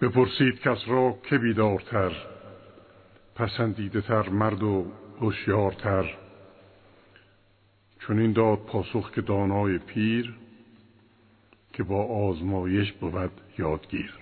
بپرسید کس را که بیدارتر پسندیده تر مرد و هوشیارتر. چون این داد پاسخ که دانای پیر که با آزمایش بود یادگیر.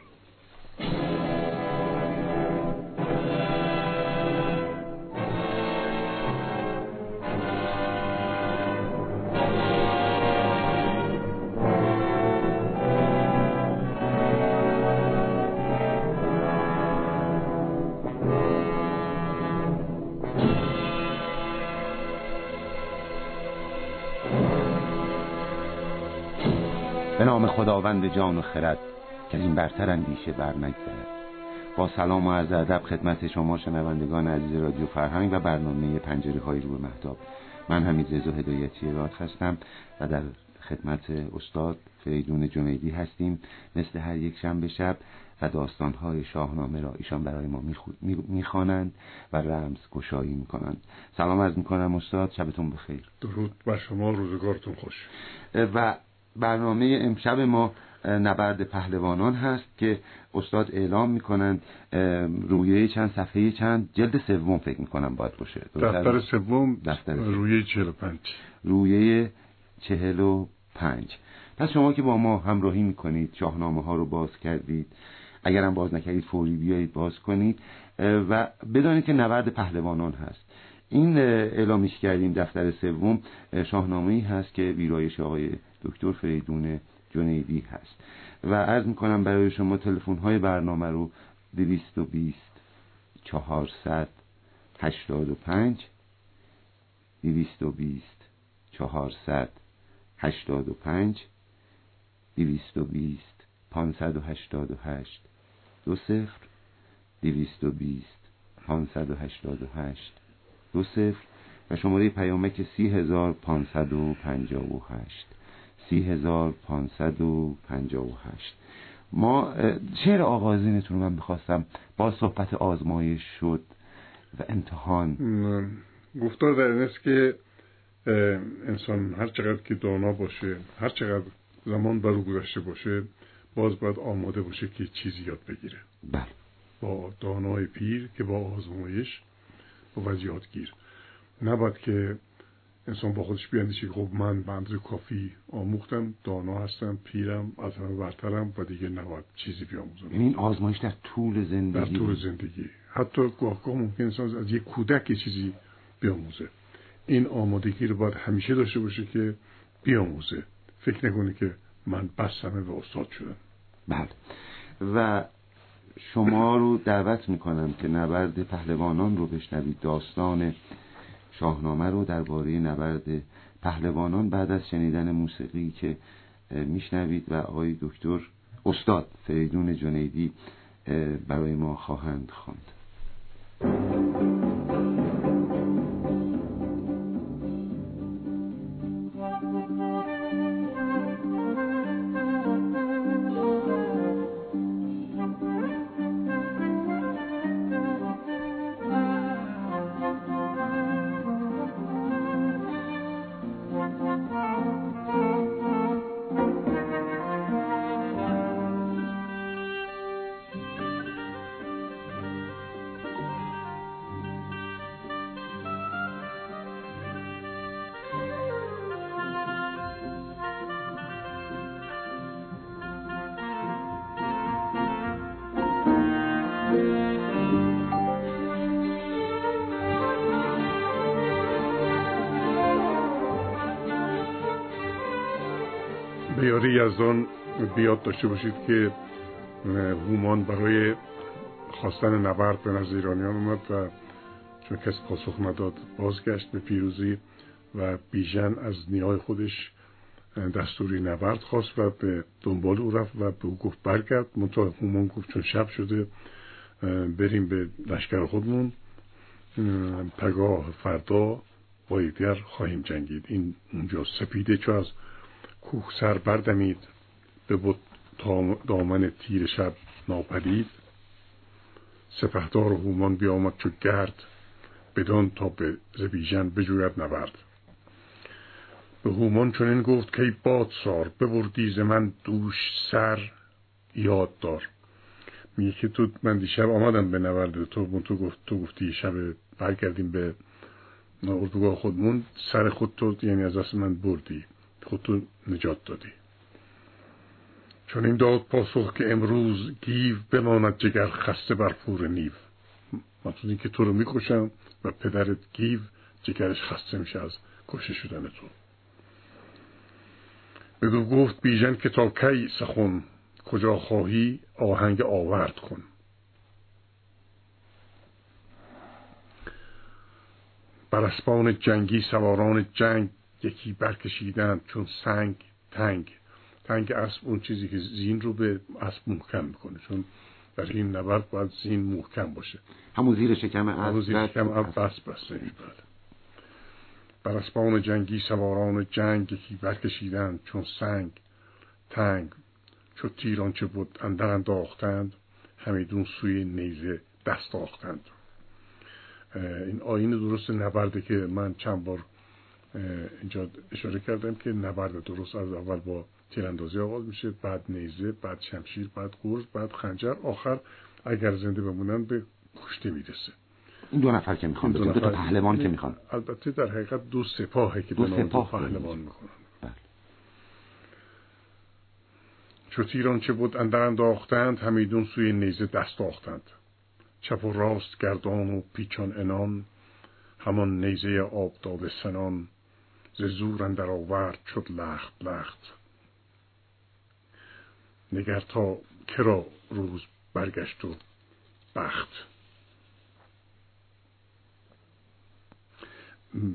خداوند جان و خرد که این برتر اندیشه بر نگذرد. با سلام و عرض ادب خدمت شما شنوندگان عزیز رادیو فرهنگ و برنامه پنجره های روی مهتاب. من حمید رضا هدایتی راد هستم و در خدمت استاد فریدون جنیدی هستیم. مثل هر یک شنبه شب و داستانهای شاهنامه را ایشان برای ما می‌خوانند و رمز گشایی می‌کنند. سلام عرض می‌کنم استاد شبتون بخیر. درود بر شما روزگارتون خوش. و برنامه امشب ما نبرد پهلوانان هست که استاد اعلام می‌کنند رویه چند صفحه چند. جلد سوم فکر می‌کنم باید باشه. دفتر سوم دفتر رویه چهل و پنج. رویه چهل و پنج. پس شما که با ما همراهی می‌کنید شاهنامه ها رو باز کردید اگرم باز نکردید فوری بیایید باز کنید و بدانید که نبرد پهلوانان هست. این اعلامیش کردیم دفتر سوم شاهنامه ای هست که ویرایش آقای دکتر فریدون جنیدی هست. و عرض می‌کنم برای شما تلفن های برنامه رو 220 400 85 220 400 85 220 588 دو صفر 220 588 دو صفر و شماره پیامک سی هزار پانصد و پنجاه و هشت سی هزار پانصد و پنجاه و هشت. ما شعر آغازینتون رو من بخواستم با صحبت آزمایش شد و امتحان. گفتار در این است که انسان هر چقدر که دانا باشه هر چقدر زمان برو گذشته باشه باز باید آماده باشه که چیزی یاد بگیره. بله. با دانای پیر که با آزمایش بود یادگیر نباید که انسان با خودش بیاندیشه خب من به کافی آموختم دانا هستم پیرم از همه برترم و دیگه نباید چیزی بیاموزم. یعنی این آزمایش در طول زندگی؟ در طول زندگی. حتی گاه گاه ممکن انسان از یک کودک چیزی بیاموزه. این آمادگی رو باید همیشه داشته باشه که بیاموزه. فکر نکنه که من بس همه به استاد شدم. بله. و شما رو دعوت می‌کنم که نبرد پهلوانان رو بشنوید. داستان شاهنامه رو درباره نبرد پهلوانان بعد از شنیدن موسیقی که میشنوید و آقای دکتر استاد فریدون جنیدی برای ما خواهند خواند. بیاری یزدان بیاد داشته باشید که هومان برای خواستن نبرد به نزد ایرانیان اومد و چون کسی پاسخ نداد بازگشت به پیروزی و بیژن از نیای خودش دستوری نبرد خواست و به دنبال او رفت و به او گفت برگرد. منتها هومان گفت چون شب شده بریم به لشکر خودمون. پگاه فردا با خواهیم جنگید. این اونجا سپیده چو از کوه سر بردمید به بود دامن تیر شب ناپدید. سپهدار هومان بیامد چو گرد بدان تا به زبیژن بجوید نبرد. به هومان چنین گفت که باد سار ببردی ز من دوش سر یاد دار. میگه که تو من دیشب آمدم به نورد تو تو گفت تو گفتی شب برگردیم به اردوگاه خودمون. سر خود تو یعنی از دست من بردی. خود تو نجات دادی چون این داد پاسخ که امروز گیو بماند جگر خسته بر پور نیو. این که تو رو می‌کشم و پدرت گیو جگرش خسته میشه از کشته شدن تو. بدو گفت بیژن که تا کی سخن کجا خواهی آهنگ آورد کن. بر اسبان جنگی سواران جنگ یکی برکشیدند چون سنگ تنگ. تنگ اسب اون چیزی که زین رو به اسب محکم می‌کنه. چون در این نبرد باید زین محکم باشه. همون زیر شکم اسب. زیر شکم اسب بس بسته بر اسبان جنگی سواران جنگ یکی برکشیدند چون سنگ تنگ. چو تیران چه بود اندر انداختند همیدون سوی نیزه دست آختند. این آین درست نبرده که من چند بار اینجا اشاره کردم که نبرد درست از اول با تیراندازی آغاز میشه بعد نیزه بعد شمشیر بعد گرز بعد خنجر. آخر اگر زنده بمونن به کشته می‌رسه. این دو نفر که می‌خوان دو, دو تا پهلوان که می‌خوان. البته در حقیقت دو سپاهه که دو سپاه پهلوان می‌کنن بله. چو تیران چه بود اندر انداختند همیدون سوی نیزه دست آختند. چپ و راست گردان و پیچان انان همان نیزه آب داده سنان. ز زور اندر آورد شد لخت لخت. نگر تا کرا روز برگشت و بخت.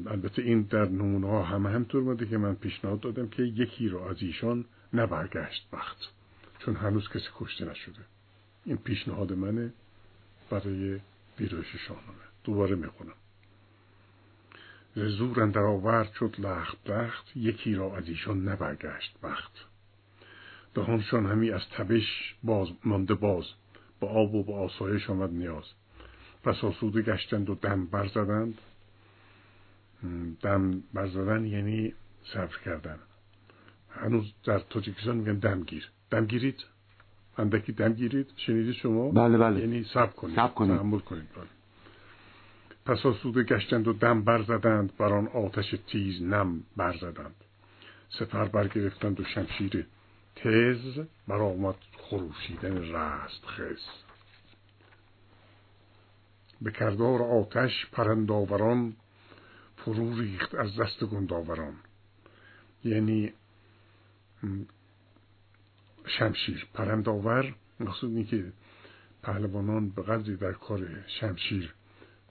البته این در نمونه ها همه همطور بوده که من پیشنهاد دادم که یکی رو از ایشان نبرگشت بخت چون هنوز کسی کشته نشده. این پیشنهاد منه برای ویرایش شاهنامه. دوباره می‌خونم. زور اندر آورد شد لخت لخت یکی را از ایشان نبرگشت بخت. دهانشان همی از تبش باز مانده باز با آب و با آسایش آمد نیاز. پس آسوده گشتند و دم برزدند دم برزدن یعنی صبر کردن. هنوز در تاجیکستان میگن دمگیر. دمگیرید؟ اندکی دم گیرید شنیدید شما؟ بله بله. یعنی صبر کنید. صبر کنید. تحمل کنید. بله. پس آسوده گشتند و دم برزدند بر آن آتش تیز نم برزدند سپر برگرفتند و شمشیر تز برآمد خروشیدن رست خز به کردار آتش پرنداوران فرو ریخت از دست گنداوران. یعنی شمشیر پرنداور مقصود که پهلوانان به قدری در کار شمشیر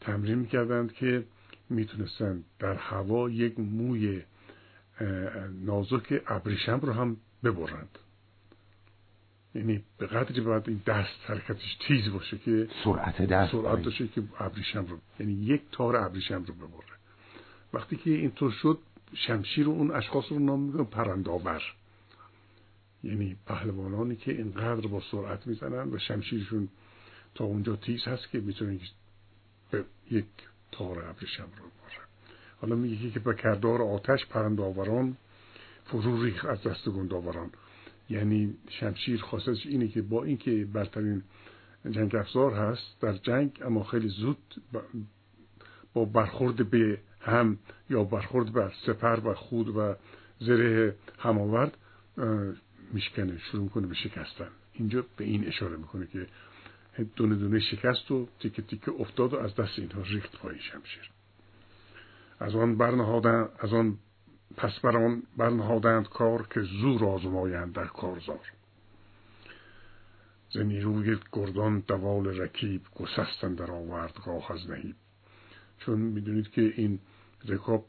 تمرین می‌کردند که می‌تونستند در هوا یک موی نازک ابریشم رو هم ببرند. یعنی به قدری باید این دست حرکتش تیز باشه که سرعت دست سرعت داشته که ابریشم رو یعنی یک تار ابریشم رو ببره. وقتی که اینطور شد شمشیر رو اون اشخاص رو نام می‌کنن پرنداور یعنی پهلوانانی که اینقدر با سرعت می‌زنن و شمشیرشون تا اونجا تیز هست که می‌تونن به یک تار ابریشم رو ببرن حالا میگه که به کردار آتش پرنداوران فرو ریخ از دست گنداوران یعنی شمشیر خاصش اینه که با اینکه برترین جنگ افزار هست در جنگ اما خیلی زود با برخورد به هم یا برخورد بر سپر و خود و زره هماورد میشکنه شروع کنه به شکستن. اینجا به این اشاره می‌کنه که دونه دونه شکست و تیکه تیکه افتاد و از دست اینها ریخت پای شمشیر از آن برنهادن از آن پس بر آن برنهادند کار که زور آزمایند در کارزار ز نیروی گردان دوال رکیب گسستن در آوردگاه از نهیب چون می‌دونید که این رکاب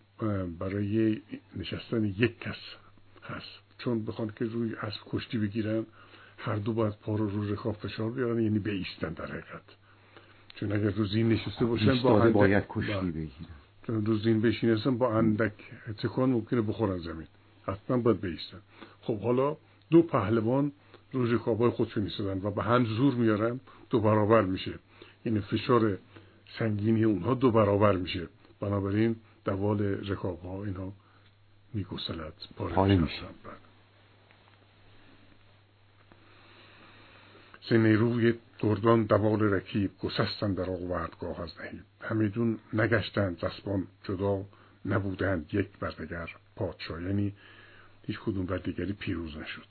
برای نشستن یک کس هست چون بخوان که روی اسب کشتی بگیرن هر دو باید پا رو روی رکاب فشار بیارن یعنی بیستن در حقیقت. چون اگر رو زین نشسته باشن با اندک باید کشتی بگیرن. چون رو زین بشینستن با اندک تکان ممکنه بخورن زمین. حتما باید بیستن. خب حالا دو پهلوان روی رکابای خودشون نیستن و به هم زور میارن دو برابر میشه. یعنی فشار سنگینی اونها دو برابر میشه. بنابراین دوال رکاب ها اینها میگسلد. پاره میشه. ز نیروی گردان دوال رکیب گسستن در آوردگاه از نهیب. همیدون نگشتند زسبان جدا نبودند یک بر دگر پادشاه. یعنی هیچ کدوم بر دیگری پیروز نشد.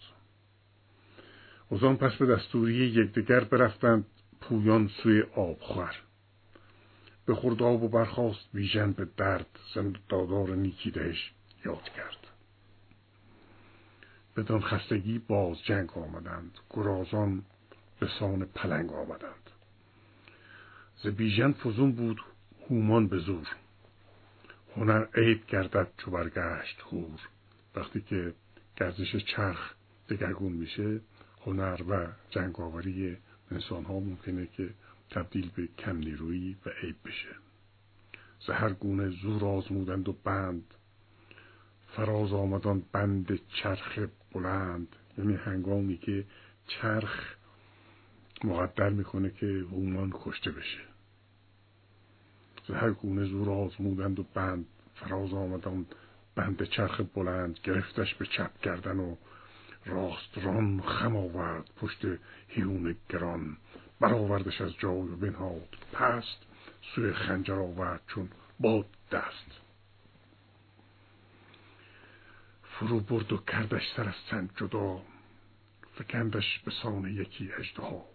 اوزان پس به دستوری یکدیگر برفتند پویان سوی آبخور به خورد آب و برخواست بیژن به درد زند دادار نیکی دهش یاد کرد. بدان خستگی باز جنگ آمدند. گرازان به سان پلنگ آمدند. ز بیژن فزون بود هومان به زور. هنر عیب گردد چو برگشت هور وقتی که گردش چرخ دگرگون میشه هنر و جنگاوری انسان ها ممکنه که تبدیل به کم نیرویی و عیب بشه. زهر گونه زور آزمودند و بند. فراز آمدان بند چرخ بلند. یعنی هنگامی که چرخ مقدر می‌کنه که هومان کشته بشه. زهر گونه زور آزمودند و بند فراز آمدان بند چرخ بلند گرفتش به چپ کردن و راست ران خم آورد پشت هیون گران. برآوردش از جای و بنهاد. پست سوی خنجر آورد چون باد دست. فرو برد و کردش سر از سنگ جدا. فکندش به سان یکی اژدها.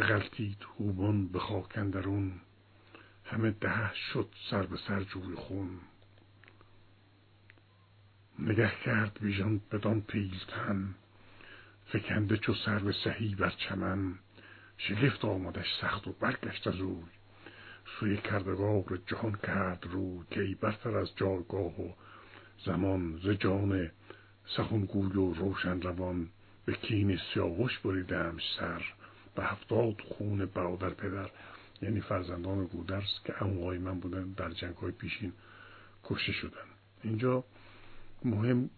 بغلتید هومان به خاک اندرون. همه ده شد سر به سر جوی خون. نگه کرد بیژن بدان پیلتن. فکنده چو سر سهی بر چمن. شگفت آمدش سخت و برگشت از اوی. سوی کردگار جهان کرد رو که ای برتر از جایگاه و زمان ز جان سخنگوی و روشن روان به کین سیاوش بریدمش سر. به هفتاد خون برادر پدر یعنی فرزندان گودرس که اموهای من بودن در جنگ های پیشین کشته شدن. اینجا مهم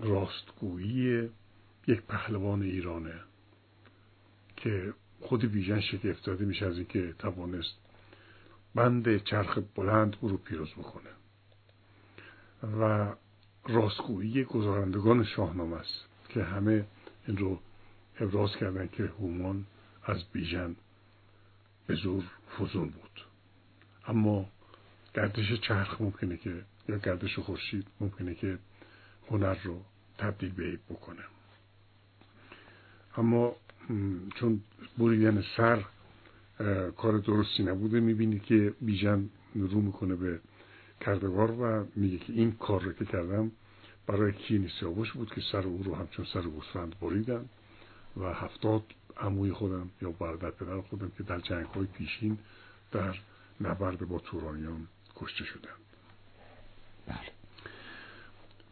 راستگویی یک پهلوان ایرانه که خود بیژن شگفت داده میشه از اینکه توانست بند چرخ بلند او رو پیروز بکنه. و راستگویی گذارندگان شاهنامه است که همه این رو ابراز کردن که هومان از بیژن به زور فزون بود. اما گردش چرخ ممکنه که یا گردش خورشید ممکنه که هنر رو تبدیل به بکنه. اما چون بریدن سر کار درستی نبوده می‌بینی که بیژن رو می‌کنه به کردگار و میگه که این کار رو که کردم برای کینی سیاوش بود که سر او رو همچون سر گوسفند بریدن. و هفتاد عموی خودم یا برادر پدر خودم که در جنگ های پیشین در نبرد با تورانیان کشته شدند بله.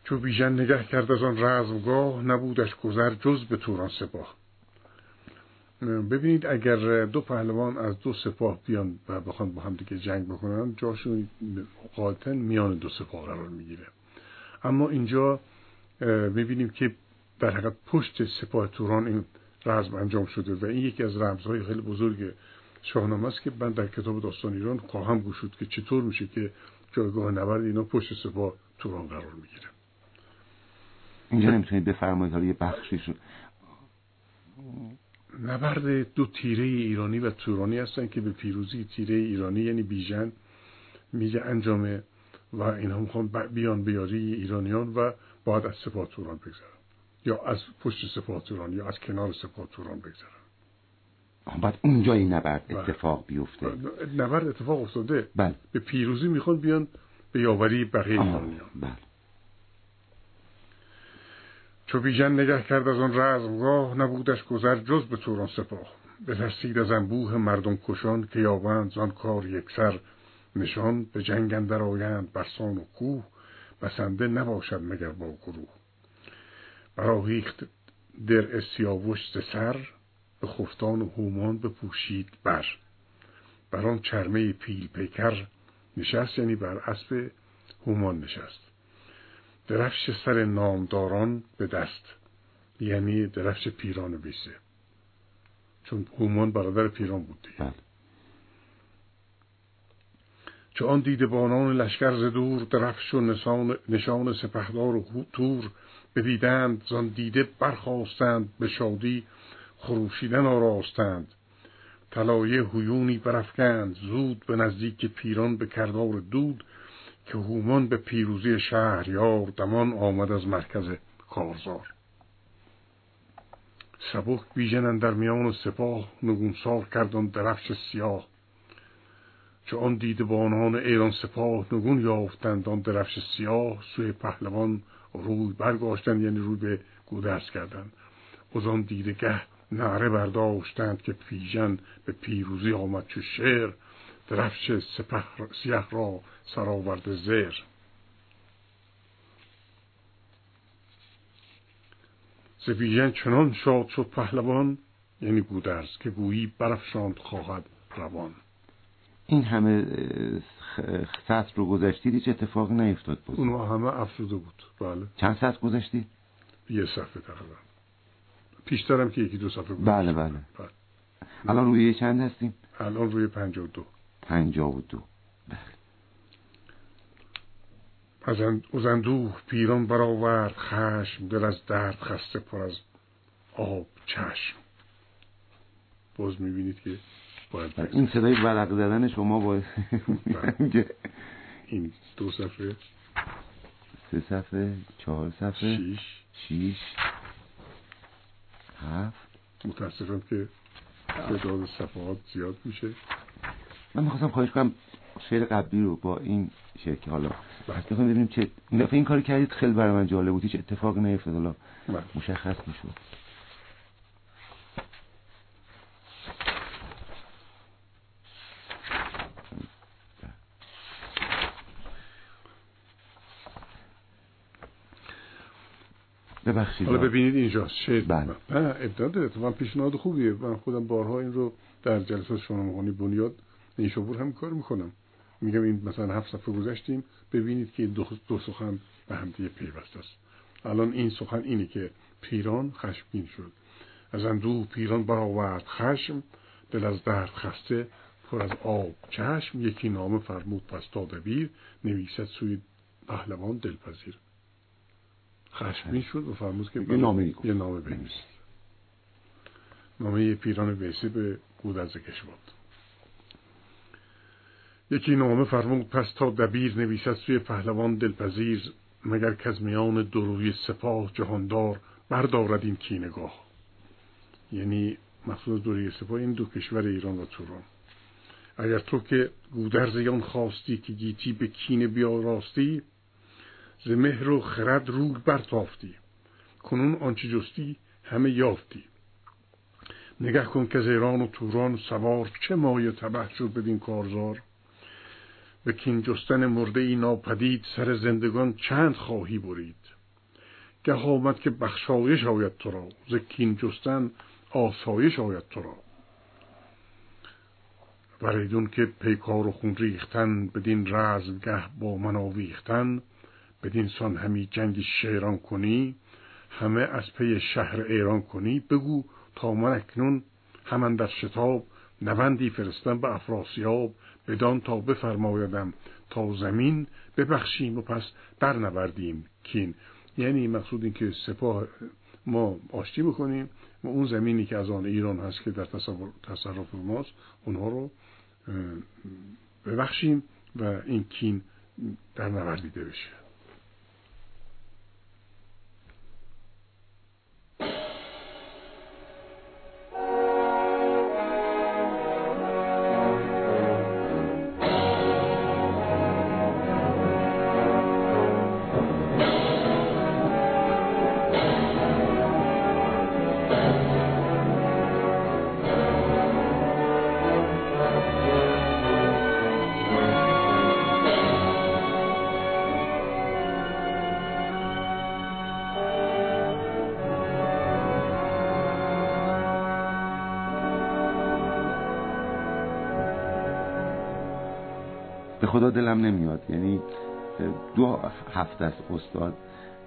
چو بیژن نگه کرد از آن رزمگاه نبودش گذر جز به توران سپاه. ببینید اگر دو پهلوان از دو سپاه بیان و بخوان با هم دیگه جنگ بکنن جاشون قاطن میان دو سپاه قرار می‌گیره. اما اینجا می‌بینیم که در حقیقت پشت سپاه توران این رزم انجام شده و این یکی از رمزهای خیلی بزرگ شاهنامه است که من در کتاب داستان ایران خواهم گوشود که چطور میشه که جایگاه نبرد اینا پشت سپاه توران قرار می‌گیره. اینجا نمی‌تونید بفرمایید حالا یه بخشیش نبرد دو تیره ایرانی و تورانی هستن که به پیروزی تیره ایرانی یعنی بیژن میگه انجامه و اینها می‌خوان بیان بیاری ایرانیان و بعد از سپاه توران بگذارن یا از پشت سپاه توران یا از کنار سپاه توران بگذارن بعد اونجا این نبرد بله. اتفاق بیفته. نبرد اتفاق افتاده. بله. به پیروزی می‌خوان بیان به یاوری بقیه ایرانیان بله. چو بیژن نگه کرد از آن رزمگاه نبودش گذر جز به توران سپاه. بترسید از انبوه مردم کشان که یابند زان کار یکسر نشان به جنگ اندر آیند برسان و کوه. بسنده نباشد مگر با گروه. براویخت در سیاوش ز سر به خفتان و هومان بپوشید بر. بر آن چرمه پیل پیکر نشست یعنی بر اسب هومان نشست. درفش سر نامداران به دست یعنی درفش پیران بیسه چون هومان برادر پیران بود دیگه. بله. چون آن دیده بانان لشکر ز دور درفش و نشان, نشان سپهدار و تور بدیدند زان دیده برخواستند به شادی خروشیدن آراستند. طلایه هیونی برافکند زود به نزدیک پیران به کردار دود که هومان به پیروزی شهریار دمان آمد از مرکز کارزار. سبک بیژن در میان سپاه نگونسار کردن درفش سیاه. چه آن بانان ایران سپاه نگون یافتند آن درفش سیاه سوی پهلوان روی برگاشتند یعنی روی به گودرز کردند از آن دیدگه نعره برداشتند که پیژن به پیروزی آمد چه شعر درفش سپه سیه را سراورد زیر ز بیژن چنان شاد شد پهلوان یعنی گودرز که گویی برافشاند خواهد روان. این همه سطر رو گذشتید هیچ اتفاق نیفتاد بود اونها همه افزوده بود. بله. چند سطر گذشتید یه صفحه تقریبا. پیشترم که یکی دو صفحه بود. بله بله, بله. الان روی چند هستیم؟ الان روی پنجاه و دو. پنجاه و دو. بله. از اندوه پیران برآورد خشم دل از درد خسته پر از آب چشم. باز می‌بینید که این صدای ورق زدن شما باید بله. این دو صفحه. سه صفحه چهار صفحه. شیش. شیش. هفت. متاسفم که تعداد صفحات زیاد میشه. من می‌خواستم خواهش کنم شعر قبلی رو با این شعر که حالا بحث بخوایم ببینیم چه این دفعه این کاری کردید خیلی برای من جالب بود هیچ اتفاقی نیفتاد حالا بله. مشخص می‌شد. ببخشید. حالا ببینید اینجا شعر بله. ابداع من پیشنهاد خوبیه. من خودم بارها این رو در جلسات شما بنیاد این شبور هم کار می‌کنم. میگم این مثلا هفت صفحه گذشتیم. ببینید که دو, دو سخن به هم دیگه پیوسته است. الان این سخن اینه که پیران خشمگین شد. از اندوه پیران برآورد خشم. دل از درد خسته پر از آب چشم. یکی نامه فرمود پس تا دبیر. نویسد سوی پهلوان دلپذیر. خشمگین شد و فرمود که یه نامه یه نامه بنویس. نامه پیران ویسی به گودرز کشواد یکی نامه فرمود پس تا دبیر نویسد سوی پهلوان دلپذیر مگر که از میان دروی سپاه جهاندار بردارد این کینگاه؟ یعنی مخصوص دوری سپاه این دو کشور ایران و توران. اگر تو که گودرز خواستی که گیتی به کینه بیاراستی ز مهر و خرد روی برتافتی. کنون آنچه جستی همه یافتی. نگه کن که زیران و توران سوار چه مایه تبه شد بدین کارزار؟ به کین جستن مرده ای ناپدید سر زندگان چند خواهی برید؟ گه آمد که بخشایش آید تو را ز کین جستن آسایش آید تو را. وریدون که پیکار و خون ریختن بدین رزمگه با من آویختن بدین سان همی جنگ شیران کنی همه از پی شهر ایران کنی. بگو تا من اکنون همان در شتاب نوندی فرستم به افراسیاب. بدان تا بفرمایدم تا زمین ببخشیم و پس در نوردیم کین. یعنی مقصود این که سپاه ما آشتی بکنیم و اون زمینی که از آن ایران هست که در تصرف ماست اونها رو ببخشیم و این کین در نوردیده بشه. خدا دلم نمیاد. یعنی دو هفته است استاد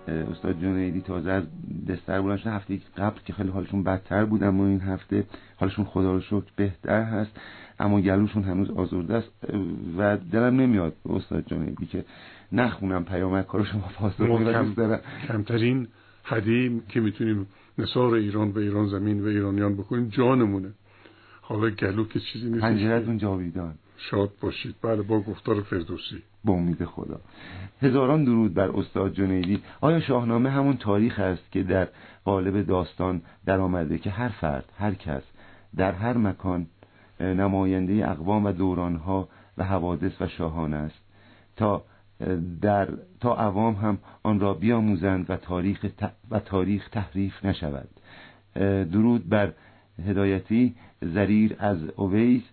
استاد جنیدی تازه از دستر بودن شده هفته قبل که خیلی حالشون بدتر بود اما این هفته حالشون خدا رو شکر بهتر هست. اما گلوشون هنوز آزرده است و دلم نمیاد استاد جنیدی که نخونم پیامک کارو شما پاسخ کم، کمترین هدیه که می‌تونیم نصار ایران و ایران زمین و ایرانیان بکنیم جانمونه. حالا گلو که چیزی نیست. پنجرتون جاویدان. شاد باشید. بله با گفتار فردوسی. با امید خدا. هزاران درود بر استاد جنیدی. آیا شاهنامه همون تاریخ است که در قالب داستان در آمده که هر فرد هر کس در هر مکان نماینده اقوام و دورانها و حوادث و شاهان است تا در تا عوام هم آن را بیاموزند و تاریخ و تاریخ تحریف نشود. درود بر هدایتی زریر از اویس.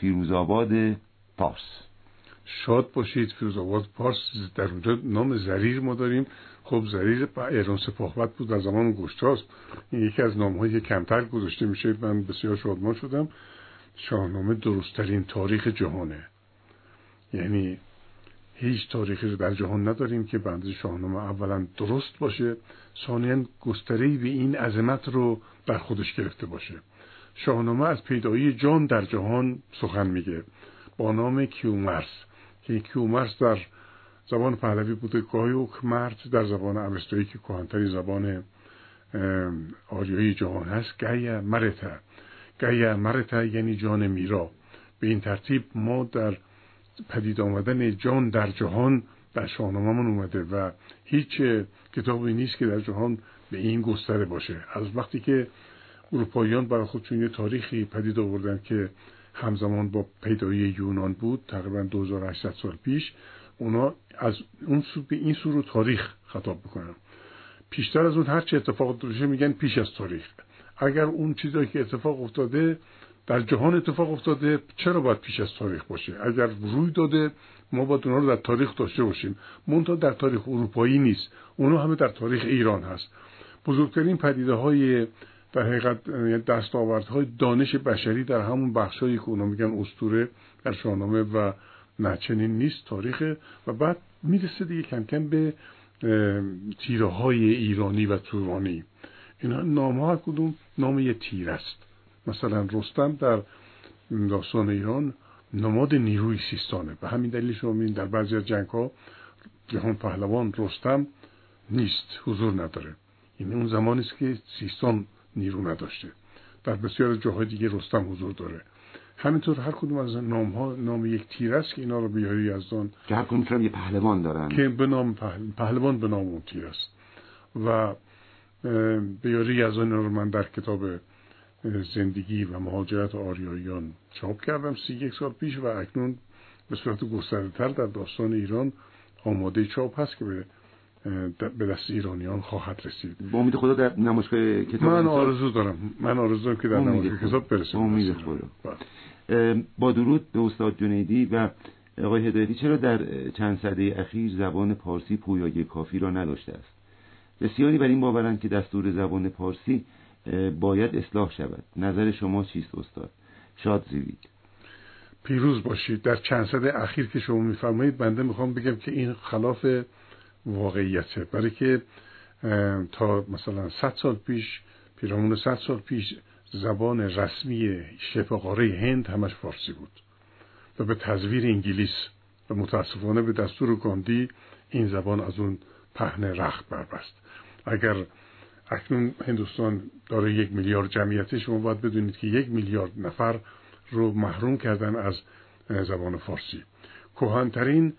فیروزآباد پارس. شاد باشید فیروزآباد پارس در اونجا نام زریر ما داریم. خب زریر ایران سپاهبد بود در زمان گشتاس این یکی از نامهایی که کمتر گذاشته میشه من بسیار شادمان شدم. شاهنامه درستترین تاریخ جهانه. یعنی هیچ تاریخی رو در جهان نداریم که بنده شاهنامه اولا درست باشه. ثانیا گستری به این عظمت رو در خودش گرفته باشه. شاهنامه از پیدایی جان در جهان سخن میگه. با نام کیومرس. که کیومرس در زبان پهلوی بوده. گایوک مرد در زبان اوستایی که کهانتری زبان آریایی جهان هست. گیا مرتا. گیا مرتا یعنی جان میرا. به این ترتیب ما در پدید آمدن جان در جهان در شاهنامهمون اومده و هیچ کتابی نیست که در جهان به این گستره باشه. از وقتی که اروپاییان برای خودشون یه تاریخی پدید آوردن که همزمان با پیدایی یونان بود تقریبا 2800 سال پیش. اونا از اون سو به این سو رو تاریخ خطاب بکنن پیشتر از اون هر چه اتفاق افتاده میگن پیش از تاریخ. اگر اون چیزایی که اتفاق افتاده در جهان اتفاق افتاده چرا باید پیش از تاریخ باشه؟ اگر روی داده ما باید اونا رو در تاریخ داشته باشیم. منتها در تاریخ اروپایی نیست. اونا همه در تاریخ ایران هست. بزرگترین پدیده های در حقیقت یعنی دستاوردهای دانش بشری در همون بخشایی که اونا میگن استوره در شاهنامه و نچنین نیست تاریخ. و بعد می‌رسه دیگه کم کم به تیره های ایرانی و تورانی. اینا نام ها کدوم نام یه تیر است. مثلا رستم در داستان ایران نماد نیروی سیستانه. به همین دلیل شما می‌بینید در بعضی از جنگ ها جهان پهلوان رستم نیست حضور نداره. این اون زمانی است که سیستان نیرو نداشته. در بسیار جاهای دیگه رستم حضور داره. همینطور هر کدوم از نام ها نام یک تیر است که اینا رو بیاری از دان که هر کدوم یه پهلوان دارن. که به نام پهلوان به نام اون تیر است. و بیاری از آن رو من در کتاب زندگی و مهاجرت آریاییان چاپ کردم سی یک سال پیش و اکنون به صورت گسترده تر در داستان ایران آماده چاپ هست که به به دست ایرانیان خواهد رسید. با امید خدا در نمایشگاه کتاب من آرزو دارم. من آرزو دارم که در نمایشگاه کتاب برسیم. امید خدا. بله. با درود به استاد جنیدی و آقای هدایتی چرا در چند سده اخیر زبان پارسی پویایی کافی را نداشته است؟ بسیاری بر این باورند که دستور زبان پارسی باید اصلاح شود. نظر شما چیست استاد؟ شاد زیوید پیروز باشید. در چند سده اخیر که شما میفرمایید بنده می‌خوام بگم که این خلاف واقعیته برای که تا مثلا 100 سال پیش پیرامون 100 سال پیش زبان رسمی شبه هند همش فارسی بود و به تزویر انگلیس و متاسفانه به دستور گاندی این زبان از اون پهن رخت بربست. اگر اکنون هندوستان داره یک میلیارد جمعیتی شما باید بدونید که یک میلیارد نفر رو محروم کردن از زبان فارسی. کوهانترین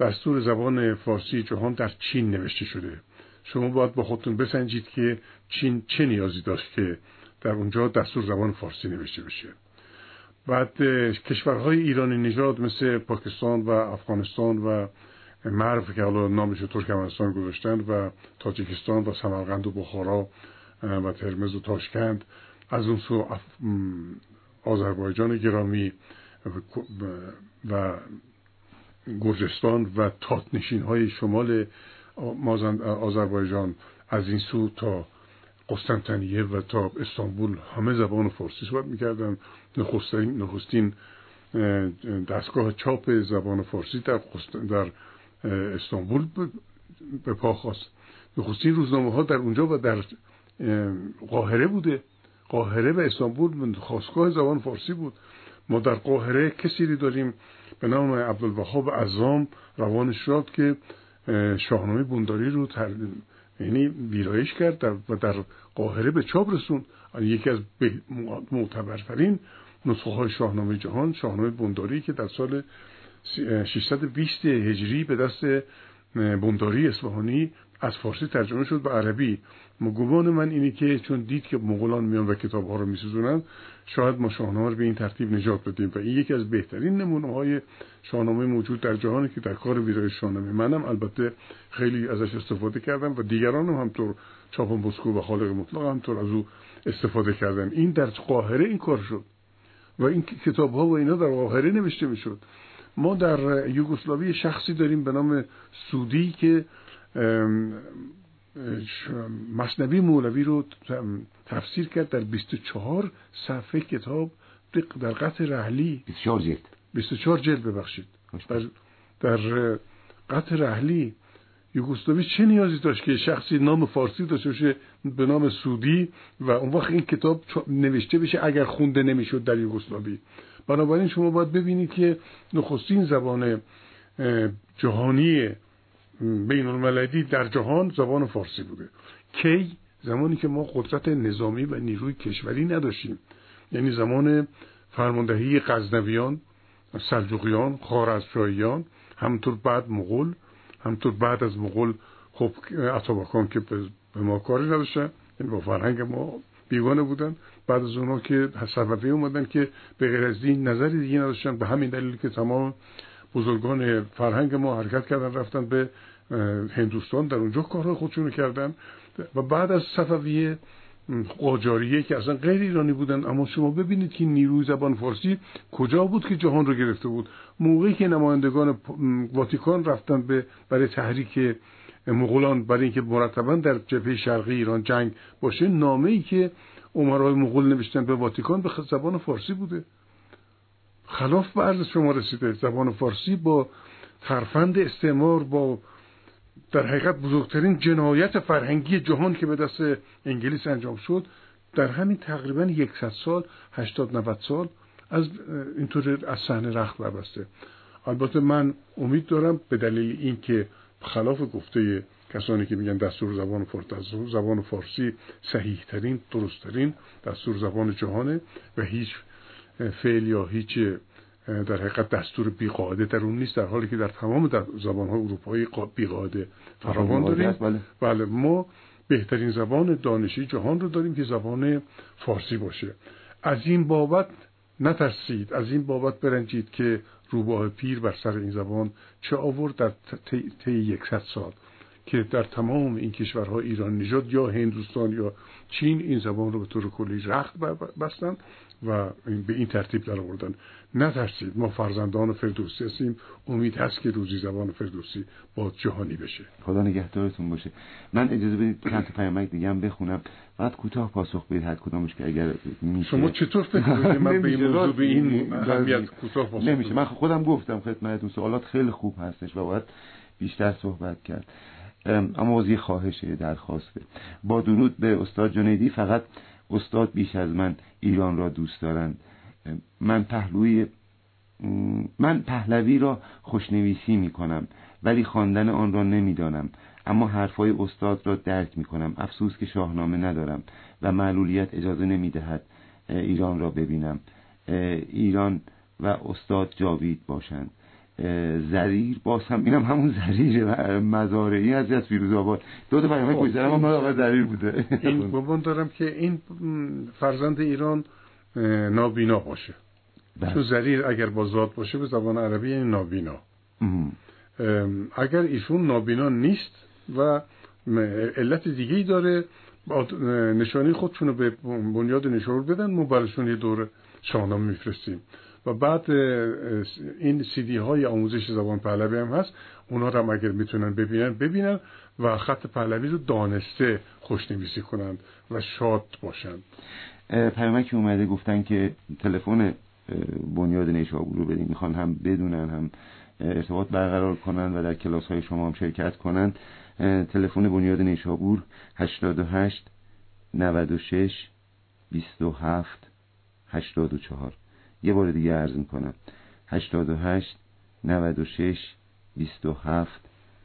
دستور زبان فارسی جهان در چین نوشته شده. شما باید با خودتون بسنجید که چین چه نیازی داشت که در اونجا دستور زبان فارسی نوشته بشه. بعد کشورهای ایرانی نژاد مثل پاکستان و افغانستان و مرو که حالا نامش ترکمنستان گذاشتن و تاجیکستان و سمرقند و بخارا و ترمز و تاشکند از اون سو آذربایجان گرامی و گرجستان و تاتنشین های شمال آذربایجان از این سو تا قسطنطنیه و تا استانبول همه زبان فارسی صحبت می‌کردن. نخستین, نخستین دستگاه چاپ زبان فارسی در, در استانبول به پا خواست نخستین روزنامه ها در اونجا و در قاهره بوده. قاهره و استانبول خواستگاه زبان فارسی بود. ما در قاهره کسی داریم به نام عبدالوهاب عزام روان شد که شاهنامه بونداری رو یعنی ویرایش کرد و در قاهره به چاپ رسوند. یکی از معتبرترین نسخه های شاهنامه جهان شاهنامه بنداری که در سال 620 هجری به دست بنداری اصفهانی از فارسی ترجمه شد به عربی. گمان من اینه که چون دید که مغولان میان و کتاب ها رو میسوزونن شاید ما شاهنامه رو به این ترتیب نجات بدیم. و این یکی از بهترین نمونه های شاهنامه موجود در جهانی که در کار ویرایش شاهنامه منم. البته خیلی ازش استفاده کردم و دیگران هم همطور چاپ بسکو و خالق مطلق همطور از او استفاده کردن این در قاهره این کار شد و این کتاب ها و اینا در قاهره نوشته می‌شد. ما در یوگسلاوی شخصی داریم به نام سودی که مصنوی مولوی رو تفسیر کرد در 24 صفحه کتاب در قطع رحلی. 24 جلد. 24 جلد ببخشید. در, در قطع رحلی یوگسلاوی چه نیازی داشت که شخصی نام فارسی داشته باشه به نام سودی و اون وقت این کتاب نوشته بشه اگر خونده نمی‌شد در یوگسلاوی بنابراین شما باید ببینید که نخستین زبان جهانی بین المللی در جهان زبان فارسی بوده. کی؟ زمانی که ما قدرت نظامی و نیروی کشوری نداشتیم. یعنی زمان فرماندهی غزنویان سلجوقیان خارزمشاهیان همطور بعد مغول همطور بعد از مغول خب اتابکان که به ما کاری نداشتن یعنی با فرهنگ ما بیگانه بودن. بعد از اونها که صفوی اومدن که به غیر از دین نظری دیگه نداشتن. به همین دلیل که تمام بزرگان فرهنگ ما حرکت کردن رفتن به هندوستان در اونجا کارهای خودشونو کردن و بعد از صفویه قاجاریه که اصلا غیر ایرانی بودن اما شما ببینید که نیروی زبان فارسی کجا بود که جهان رو گرفته بود. موقعی که نمایندگان واتیکان رفتن به برای تحریک مغولان برای اینکه مرتبا در جبهه شرقی ایران جنگ باشه نامه ای که عمرای مغول نوشتن به واتیکان به زبان فارسی بوده. خلاف به عرض شما رسیده زبان فارسی با ترفند استعمار با در حقیقت بزرگترین جنایت فرهنگی جهان که به دست انگلیس انجام شد در همین تقریبا یکصد سال هشتاد 90 سال از اینطور از صحنه رخت بربسته البته من امید دارم به دلیل اینکه خلاف گفته کسانی که میگن دستور زبان فارسی زبان فارسی صحیح ترین درست ترین دستور زبان جهانه و هیچ فعل یا هیچ در حقیقت دستور بیقاعده در اون نیست در حالی که در تمام در زبان های اروپایی بیقاعده فراوان داریم. بله. بله ما بهترین زبان دانشی جهان رو داریم که زبان فارسی باشه. از این بابت نترسید از این بابت برنجید که روباه پیر بر سر این زبان چه آورد در طی یکصد سال که در تمام این کشورها ایران نژاد یا هندوستان یا چین این زبان رو به طور کلی رخت بستند و به این ترتیب در آوردن. نترسید ما فرزندان فردوسی هستیم. امید هست که روزی زبان فردوسی با جهانی بشه. خدا نگهدارتون باشه. من اجازه بدید چند تا پیامک دیگه هم بخونم. بعد کوتاه پاسخ بدید هر کدامش که اگر میشه. شما چطور فکر من به این موضوع به این اهمیت کوتاه پاسخ نمیشه. من خودم گفتم خدمتتون سوالات خیلی خوب هستش و باید بیشتر صحبت کرد. اما از خواهشه درخواسته با درود به استاد جنیدی فقط استاد بیش از من ایران را دوست دارند. من پهلوی من پهلوی را خوشنویسی می کنم ولی خواندن آن را نمی‌دانم اما حرفای استاد را درک می کنم. افسوس که شاهنامه ندارم و معلولیت اجازه نمی دهد ایران را ببینم. ایران و استاد جاوید باشند. زریر باز هم اینم همون زریر مزارعی از از فیروز آباد دو تا پیامک پشت سر ما زریر بوده. این گمان دارم که این فرزند ایران نابینا باشه. بله. چون زریر اگر با ذات باشه به زبان عربی یعنی نابینا. اگر ایشون نابینا نیست و علت دیگه ای داره نشانی خودشون رو به بنیاد نشور بدن ما برشون یه دور شاهنامه میفرستیم. و بعد این سیدی های آموزش زبان پهلوی هم هست. اونا رو هم اگر می‌تونن ببینن ببینن و خط پهلوی رو دانسته خوشنویسی کنند و شاد باشند. پیامکی اومده گفتن که تلفن بنیاد نیشابور رو بدیم می‌خوان هم بدونن هم ارتباط برقرار کنن و در کلاس های شما هم شرکت کنن. تلفن بنیاد نیشابور 88 96 27 84 یه بار دیگه عرض می‌کنم. 88 96 27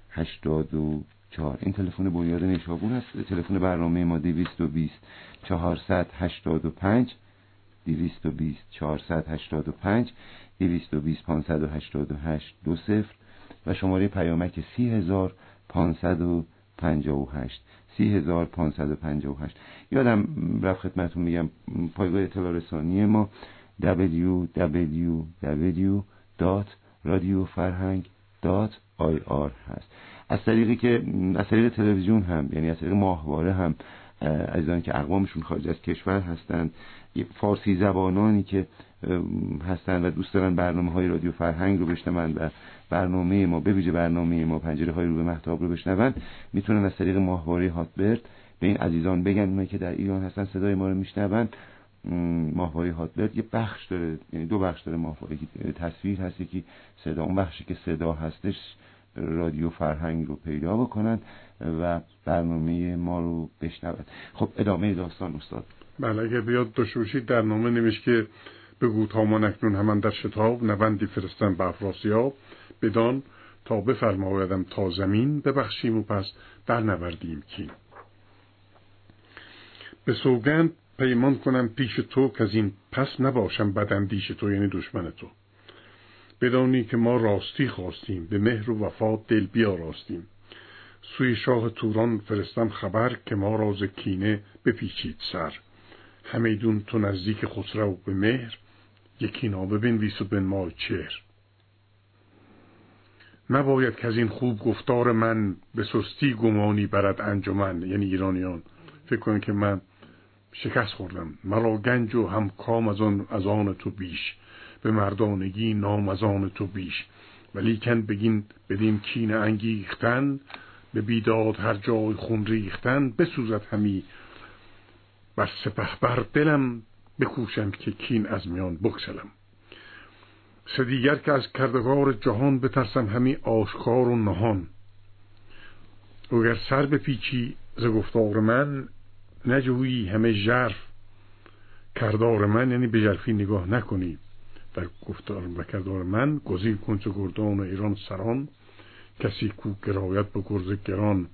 84 چهار. این تلفن بنیاد نشابون است. تلفن برنامه ما 220 485 220 485 220 588 دو صفر. و شماره پیامک 30558 30558 یادم رفت خدمتون میگم پایگاه اطلاع رسانی ما www.radiofarhang.ir هست. از طریقی که از طریق تلویزیون هم یعنی از طریق ماهواره هم عزیزانی که اقوامشون خارج از کشور هستند فارسی زبانانی که هستند و دوست دارن برنامه های رادیو فرهنگ رو بشنون و برنامه ما به ویژه برنامه ما پنجره های رو به محتاب رو بشنون می‌تونن از طریق ماهواره هاتبرد به این عزیزان بگن اونایی که در ایران هستن صدای ما رو میشنون. ماهواره هاتبرد یه بخش داره یعنی دو بخش داره ماهواره تصویر هست که صدا اون بخشی که صدا هستش رادیو فرهنگ رو پیدا بکنن و برنامه ما رو بشنوند خب ادامه داستان استاد. بله اگر بیاد داشته در نامه نمیش که بگو تا ما نکنون همان در شتاب نوندی فرستن به افراسیاب بدان تا بفرمایدم تا زمین ببخشیم و پس در نوردیم کین. به سوگند پیمان کنم پیش تو که از این پس نباشم بدندیش تو یعنی دشمن تو. بدانی که ما راستی خواستیم به مهر و وفا دل راستیم سوی شاه توران فرستم خبر که ما راز کینه بپیچید سر. همیدون تو نزدیک خسرو به مهر یکی نامه بنویس و بنمای چهر. نباید که از این خوب گفتار من به سستی گمانی برد انجمن یعنی ایرانیان. فکر کنید که من شکست خوردم. مرا گنج و هم کام از آن از آن تو بیش. به مردانگی نام از آن تو بیش. ولیکن بگین بدین کین انگیختن به بیداد هر جای خون ریختن بسوزد همی. بر سپه بر دلم بکوشم که کین از میان بکسلم سه دیگر که از کردگار جهان بترسم همی آشکار و نهان. اگر سر بپیچی ز گفتار من نجویی همه ژرف. کردار من یعنی به ژرفی نگاه نکنی. و گفتار و کردار من گزین کن گردان و ایران سران. کسی کو گرایت به گرز گران.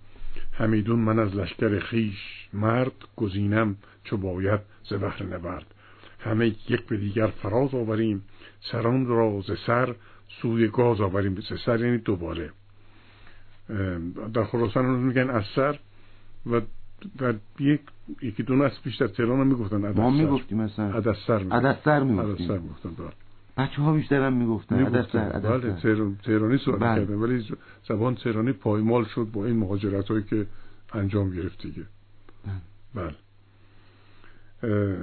همیدون من از لشکر خیش مرد گزینم چو باید ز بهر نبرد. همه یک به دیگر فراز آوریم. سران را ز سر سوی گاز آوریم. ز سر یعنی دوباره. در خراسان میگن از سر و در یک یکی دو نسل بیشتر تهران هم می‌گفتن ما می‌گفتیم مثلا. ادستر ادستر می‌گفتیم. بچه ها بیشتر هم می‌گفتن. بله تهرانی سوال بله. کردن ولی زبان تهرانی پایمال شد با این مهاجرت هایی که انجام گرفت دیگه. بله, بله.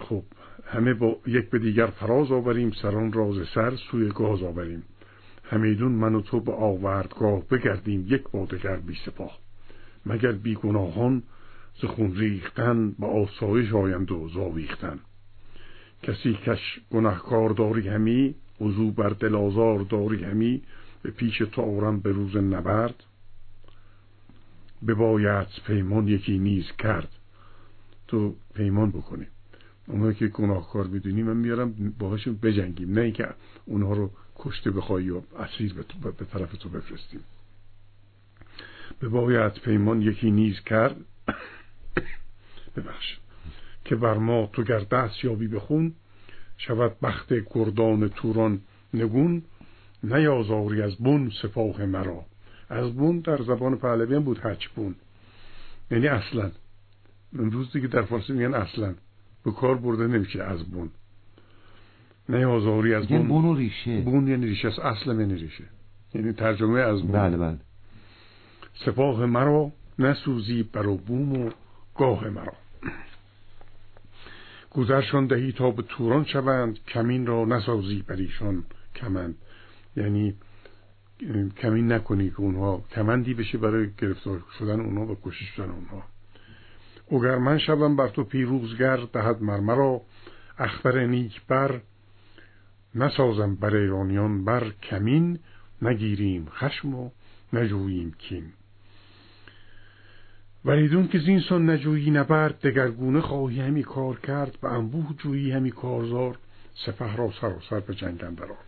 خب همه با یک به دیگر فراز آوریم سران راز سر سوی گاز آوریم. همیدون من و تو به آوردگاه بگردیم یک بادگر بی سپاه. مگر بی گناهان ز خون ریختن به آسایش آیند و زاویختن کسی کش گناهکار داری همی وضو بر دل آزار داری همی به پیش تو آرم به روز نبرد. بباید پیمان یکی نیز کرد. تو پیمان بکنی. اونهایی که گناهکار می‌دونی من میارم باهاشون بجنگیم نه اینکه اونها رو کشته بخوایی و اسیر به طرف تو بفرستیم به باید پیمان یکی نیز کرد. ببخش. که بر ما تو گر دست یابی بخون شود بخت گردان توران نگون. نیازاری از بون سپاه مرا. از بون در زبان پهلوی هم بود هچ بون. یعنی اصلا. امروز دیگه در فارسی میگن اصلا. به کار برده نمیشه از بون نیازاری از بون بون و ریشه. بون یعنی ریشه. است اصلا یعنی ریشه. یعنی ترجمه از بون بله بله. سپاه مرا نسوزی بر بوم و گاه مرا گذرشان دهی تا به توران شوند کمین را نسازی بر ایشان کمند. یعنی کمین نکنی که اونها کمندی بشه برای گرفتار شدن اونها و کشش شدن اونها. اگر من شبم بر تو پیروزگر دهد مرمرا اختر نیک بر نسازم بر ایرانیان بر کمین. نگیریم خشم و نجوییم کین. ولیدون که زین سن نجویی نبرد دگرگونه خواهی همی کار کرد و انبوه جویی همی کارزار سپه را سر به جنگ اندرار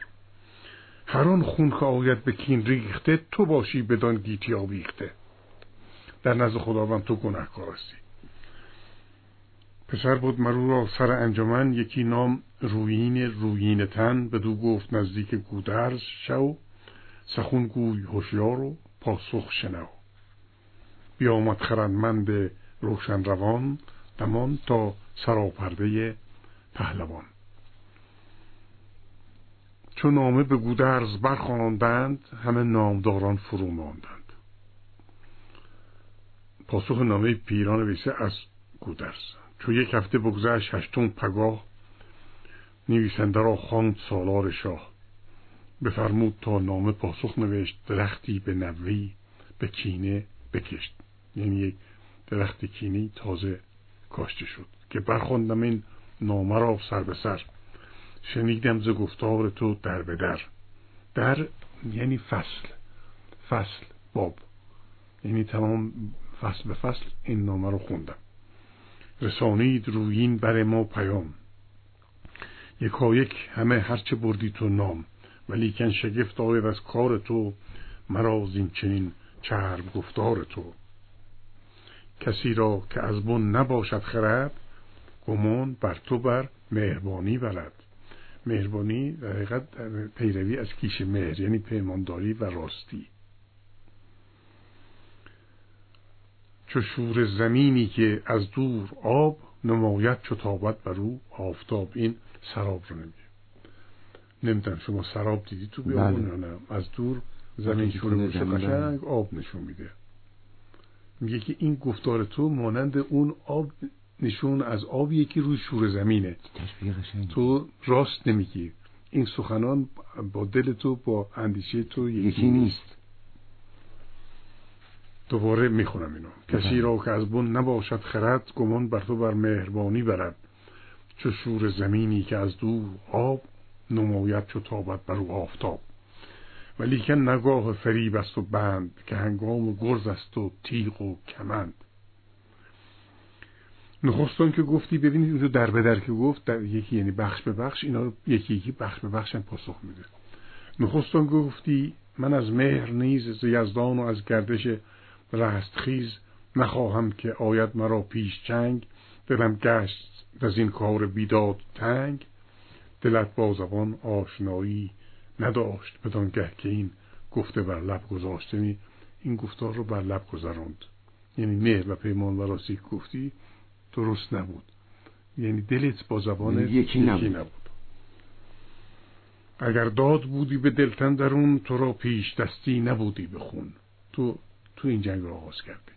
هر آن خون که آید به کین ریخته تو باشی بدان گیتی آویخته. در نزد خداوند تو گناهکار هستی. پسر بود مرو را سر انجمن یکی نام رویین رویین تن. دو گفت نزدیک گودرز شو سخون گوی هوشیار و پاسخ شنو. بیامد خردمند روشن روان دمان تا سراپرده پهلوان. چون نامه به گودرز برخواندند همه نامداران فرو ماندند. پاسخ نامه پیران ویسه از گودرز. چو یک هفته بگذشت هشتم پگاه نویسنده را خواند سالار شاه. بفرمود تا نامه پاسخ نوشت درختی به نوی به کینه بکشت. یعنی یک درخت کینی تازه کاشته شد که برخواندم این نامه را سر به سر. شنیدم ز گفتار تو در به در. در یعنی فصل. فصل باب. یعنی تمام فصل به فصل این نامه رو خوندم. رسانید رویین بر ما پیام. یکایک همه هرچه بردی تو نام. ولیکن شگفت آید از کار تو. مرا این چنین چرب گفتار تو. کسی را که از بن نباشد خرد گمان بر تو بر مهربانی برد. مهربانی در حقیقت پیروی از کیش مهر یعنی پیمانداری و راستی. چو شور زمینی که از دور آب نمایت چو تابت بر او آفتاب. این سراب رو نمیگه. نمی‌دونم شما سراب دیدی تو بیابون بله. نه؟ از دور زمین شور بشه قشنگ آب نشون میده. میگه که این گفتار تو مانند اون آب نشون از آبیه که روی شور زمینه. تو راست نمیگی. این سخنان با دل تو با اندیشه تو یکی نیست. دوباره می‌خونم اینو. کسی را که از بن نباشد خرد گمان بر تو بر مهربانی برد. چو شور زمینی که از دور آب نمایت چو تابت بر او آفتاب. که نگاه فریب است و بند که هنگام گرز است و تیغ و کمند. نخستان که گفتی ببینید اینجا در به در که گفت در یکی یعنی بخش به بخش اینا یکی یکی بخش به بخش هم پاسخ میده. نخستان گفتی من از مهر نیز ز یزدان و از گردش رستخیز نخواهم که آید مرا پیش چنگ. دلم گشت از این کار بیداد تنگ. دلت با زبان آشنایی نداشت. بدانگه که این گفته بر لب گذاشته این گفتار رو بر لب گذراند. یعنی مهر و پیمان و راستی گفتی درست نبود. یعنی دلت با زبان یعنی یکی نبود. اگر داد بودی به دلتن درون تو را پیش دستی نبودی به خون. تو تو این جنگ را آغاز کردی.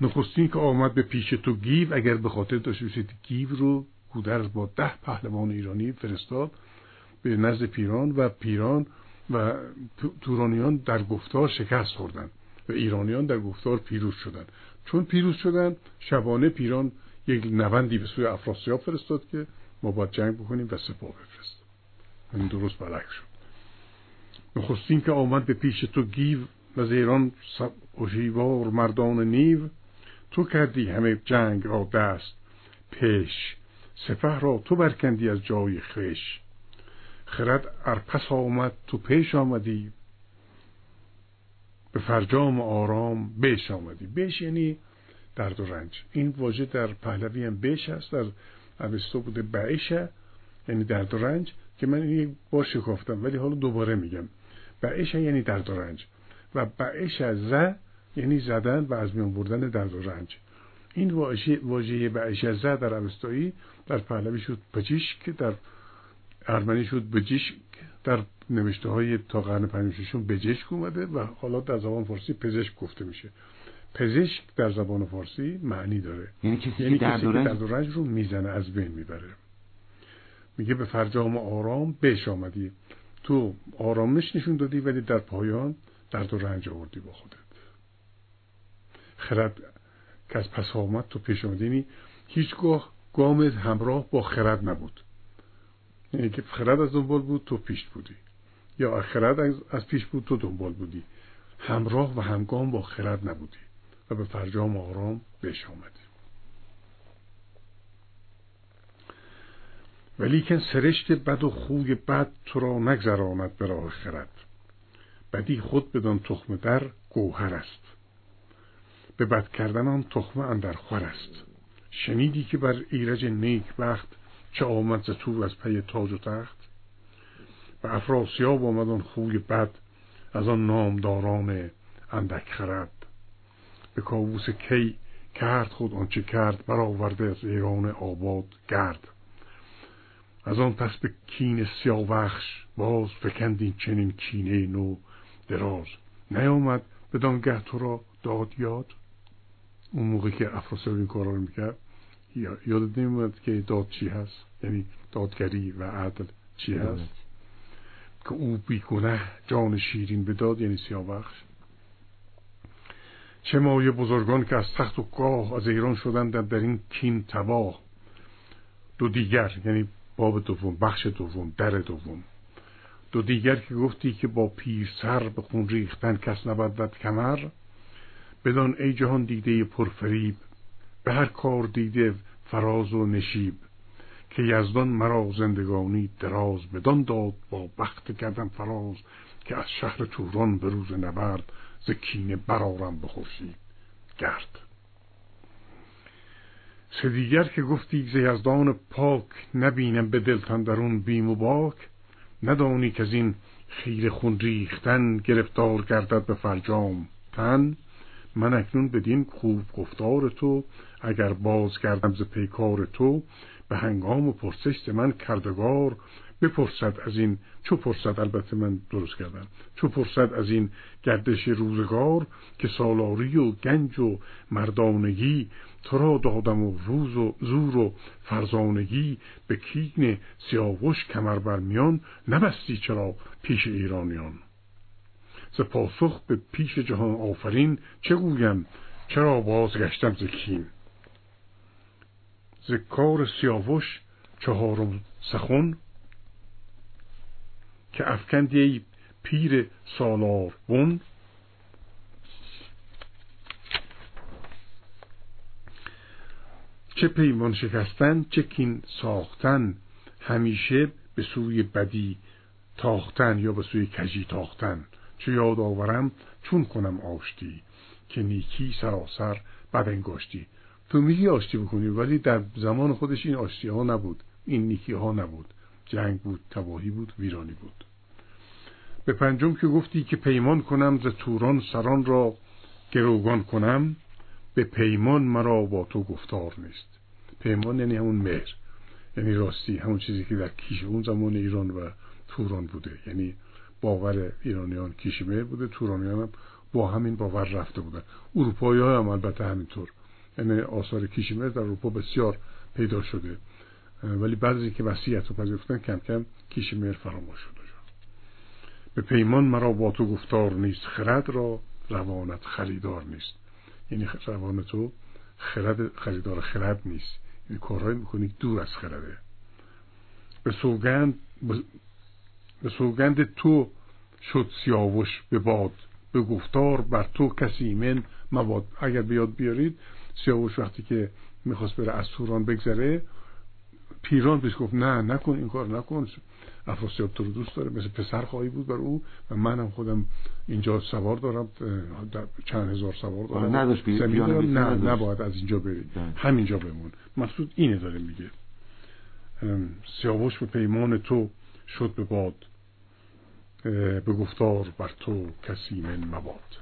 نخستین که آمد به پیش تو گیو اگر به خاطر داشته باشید گیو رو گودرز با ده پهلوان ایرانی فرستاد به نزد پیران و پیران و تورانیان در گفتار شکست خوردن و ایرانیان در گفتار پیروز شدند. چون پیروز شدن شبانه پیران یک نوندی به سوی افراسیاب فرستاد که ما باید جنگ بکنیم و سپاه بفرست. این درست برعکس شد. نخستین که آمد به پیش تو گیو و زیران هوشیوار مردان نیو تو کردی همه جنگ را دست پیش. سپه را تو برکندی از جای خش خرد ارپس آمد تو پیش آمدی. به فرجام آرام بش آمدی. بش یعنی درد و رنج. این واژه در پهلوی هم بش هست در اوستو بوده بعشه یعنی درد و رنج که من این یک بار شکافتم ولی حالا دوباره میگم. بعشه یعنی درد و رنج. و بعش ز یعنی زدن و از میان بردن درد و رنج. این واژه واژه بعش ز در اوستایی در پهلوی شد پچیشک در ارمنی شد بجیشک در نوشته های تا قرن پنجششون بجشک اومده و حالا در زبان فارسی پزشک گفته میشه. پزشک در زبان فارسی معنی داره. یعنی کسی, یعنی کسی که درد و رنج رو می‌زنه از بین می‌بره. میگه به فرجام آرام بهش آمدی. تو آرامش نشون دادی ولی در پایان درد و رنج آوردی با خودت. خرد که از پس آمد تو پیش آمدی یعنی هیچگاه گامت همراه با خرد نبود. یعنی که خرد از دنبال بود تو پیش بودی. یا خرد از پیش بود تو دنبال بودی. همراه و همگام با خرد نبودی. و به فرجام آرام بهش آمدی. ولیکن سرشت بد و خوی بد تو را نگذراند به راه خرد. بدی خود بدان تخم در گوهر است. به بد کردن آن تخمه اندر خور است. شنیدی که بر ایرج نیک بخت چه آمد ز تور از پی تاج و تخت؟ به افراسیاب آمد آن خوی بد از آن نامداران اندک خرد. به کاووس کی کرد خود آنچه کرد برآورده از ایران آباد گرد. از آن پس به کین سیاوخش باز فکند چنین کینه نو دراز. نیامد بدان تو را داد یاد؟ اون موقع که افراسیاب این کارا رو می‌کرد یادت نمیاد که داد چی هست؟ یعنی دادگری و عدل چی هست؟ که او بیگنه جان شیرین به داد یعنی سیاوخش. چه مایه بزرگان که از تخت و گاه از ایران شدن در این کین تباه. دو دیگر یعنی باب دوم بخش دوم در دوم. دو دیگر که گفتی که با پیر سر به خون ریختن کس نبدد کمر. بدان ای جهان دیده پرفریب به هر کار دیده فراز و نشیب که یزدان مرا زندگانی دراز بدان داد با بخت کردم فراز که از شهر توران به روز نبرد ز کینه برارم به گرد. سه دیگر که گفتی ز یزدان پاک نبینم به دلتان درون بیم و باک ندانی که از این خیر خون ریختن گرفتار گردد به فرجام تن. من اکنون بدین خوب گفتار تو اگر باز کردم ز پیکار تو به هنگام پرسش من کردگار بپرسد از این چو پرسد البته من درست کردم چو پرسد از این گردش روزگار که سالاری و گنج و مردانگی تو را دادم و روز و زور و فرزانگی به کین سیاوش کمر برمیان نبستی چرا پیش ایرانیان؟ ز پاسخ به پیش جهان آفرین. چه گویم؟ چرا بازگشتم ز کین ز کار سیاوش چهارم سخن. که افکندی پیر سالار بون چه پیمان شکستن چه کین ساختن. همیشه به سوی بدی تاختن یا به سوی کجی تاختن. چه یاد آورم چون کنم آشتی که نیکی سراسر بد انگاشتی. تو میگی آشتی بکنی ولی در زمان خودش این آشتی ها نبود. این نیکی ها نبود. جنگ بود تباهی بود ویرانی بود. به پنجم که گفتی که پیمان کنم ز توران سران را گروگان کنم به پیمان مرا با تو گفتار نیست. پیمان یعنی همون مهر. یعنی راستی همون چیزی که در کیش اون زمان ایران و توران بوده. یعنی باور ایرانیان کیشمهر بوده تورانیان هم با همین باور رفته بودن. اروپایی ها هم البته همینطور. یعنی آثار کیشمهر در اروپا بسیار پیدا شده. ولی بعضی که وسیعت رو پذیرفتن کم کم کیشمهر فراموش شده به پیمان مرا با تو گفتار نیست خرد را روانت خریدار نیست. یعنی روان تو خرد خریدار خرد نیست. یعنی کارهایی می‌کنی دور از خرده. به سوگند به سوگند تو شد سیاوش به باد به گفتار بر تو کسی من مباد. اگر بیاد بیارید سیاوش وقتی که می‌خواست بره از توران بگذره پیران بهش گفت نه نکن این کار نکن. افراسیاب تو رو دوست داره مثل پسر خواهی بود بر او و منم خودم اینجا سوار دارم چند هزار سوار دارم. نداشت دارم؟ نه نباید از اینجا بری بله. همینجا بمون. مقصود اینه داره میگه. سیاوش به پیمان تو شد به باد. به گفتار بر تو کسی من مباد.